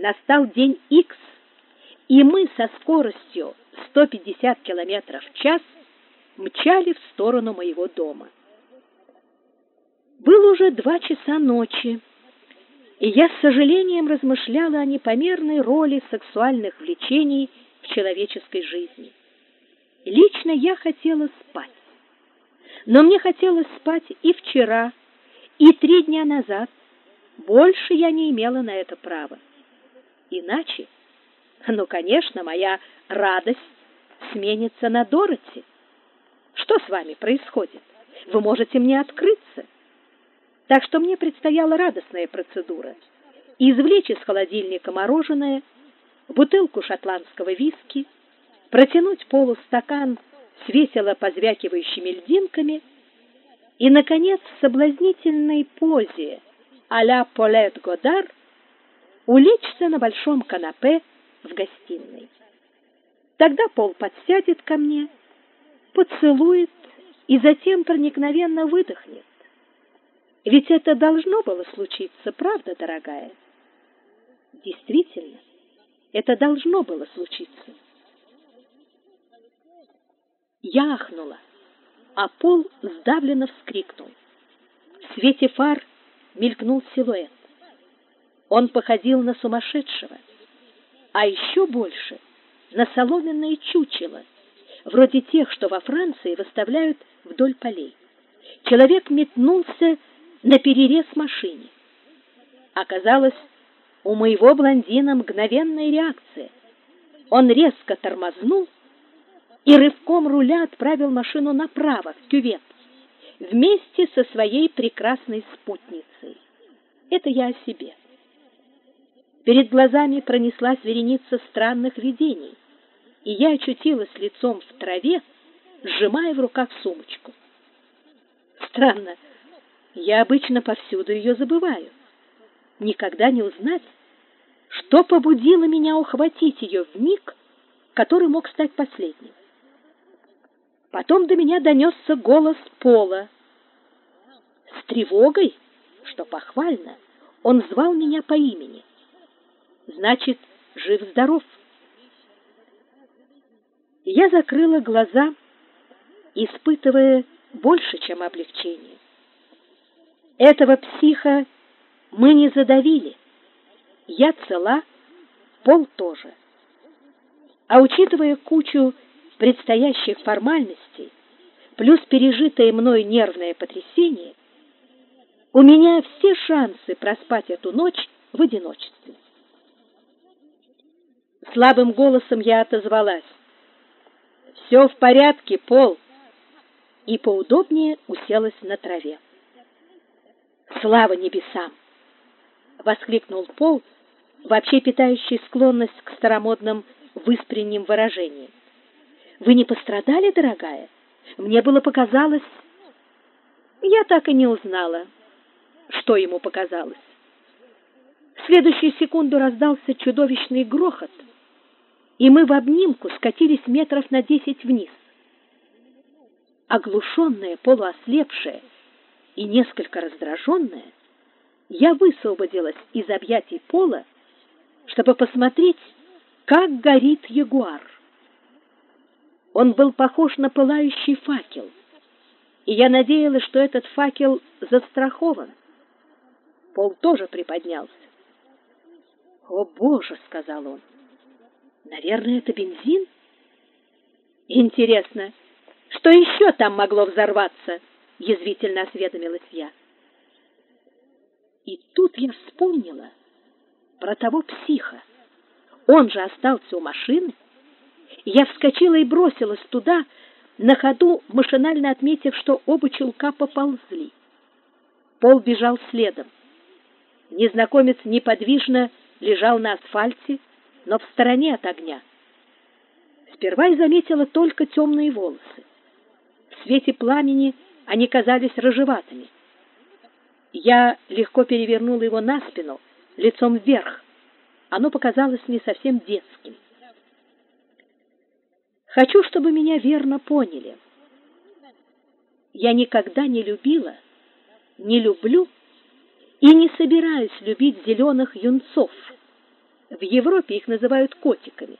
Настал день X, и мы со скоростью 150 км в час мчали в сторону моего дома. Было уже два часа ночи, и я с сожалением размышляла о непомерной роли сексуальных влечений в человеческой жизни. Лично я хотела спать. Но мне хотелось спать и вчера, и три дня назад. Больше я не имела на это права. Иначе, ну, конечно, моя радость сменится на Дороти. Что с вами происходит? Вы можете мне открыться. Так что мне предстояла радостная процедура. Извлечь из холодильника мороженое, бутылку шотландского виски, протянуть полустакан с весело позвякивающими льдинками и, наконец, в соблазнительной позе а-ля Полет Годар улечься на большом канапе в гостиной. Тогда Пол подсядет ко мне, поцелует и затем проникновенно выдохнет. Ведь это должно было случиться, правда, дорогая? Действительно, это должно было случиться. Я ахнула, а Пол сдавленно вскрикнул. В свете фар мелькнул силуэт. Он походил на сумасшедшего, а еще больше на соломенное чучело, вроде тех, что во Франции выставляют вдоль полей. Человек метнулся на перерез машине. Оказалось, у моего блондина мгновенная реакция. Он резко тормознул и рывком руля отправил машину направо, в кювет, вместе со своей прекрасной спутницей. Это я о себе. Перед глазами пронеслась вереница странных видений, и я очутилась лицом в траве, сжимая в руках сумочку. Странно, я обычно повсюду ее забываю. Никогда не узнать, что побудило меня ухватить ее в миг, который мог стать последним. Потом до меня донесся голос Пола. С тревогой, что похвально, он звал меня по имени. Значит, жив-здоров. Я закрыла глаза, испытывая больше, чем облегчение. Этого психа мы не задавили. Я цела, Пол тоже. А учитывая кучу предстоящих формальностей, плюс пережитое мной нервное потрясение, у меня все шансы проспать эту ночь в одиночестве. Слабым голосом я отозвалась. «Все в порядке, Пол!» и поудобнее уселась на траве. Слава небесам! воскликнул Пол, вообще питающий склонность к старомодным выспренним выражениям. Вы не пострадали, дорогая? Мне было показалось, я так и не узнала, что ему показалось. В следующую секунду раздался чудовищный грохот, и мы в обнимку скатились метров на десять вниз. Оглушенная, полуослепшая, и несколько раздраженная, я высвободилась из объятий пола, чтобы посмотреть, как горит ягуар. Он был похож на пылающий факел, и я надеялась, что этот факел застрахован. Пол тоже приподнялся. «О, Боже!» — сказал он. «Наверное, это бензин?» «Интересно, что еще там могло взорваться?» — язвительно осведомилась я. И тут я вспомнила про того психа. Он же остался у машины. Я вскочила и бросилась туда, на ходу машинально отметив, что оба чулка поползли. Пол бежал следом. Незнакомец неподвижно лежал на асфальте, но в стороне от огня. Сперва я заметила только темные волосы. В свете пламени они казались рыжеватыми. Я легко перевернула его на спину, лицом вверх. Оно показалось мне совсем детским. Хочу, чтобы меня верно поняли. Я никогда не любила, не люблю и не собираюсь любить зеленых юнцов, В Европе их называют котиками.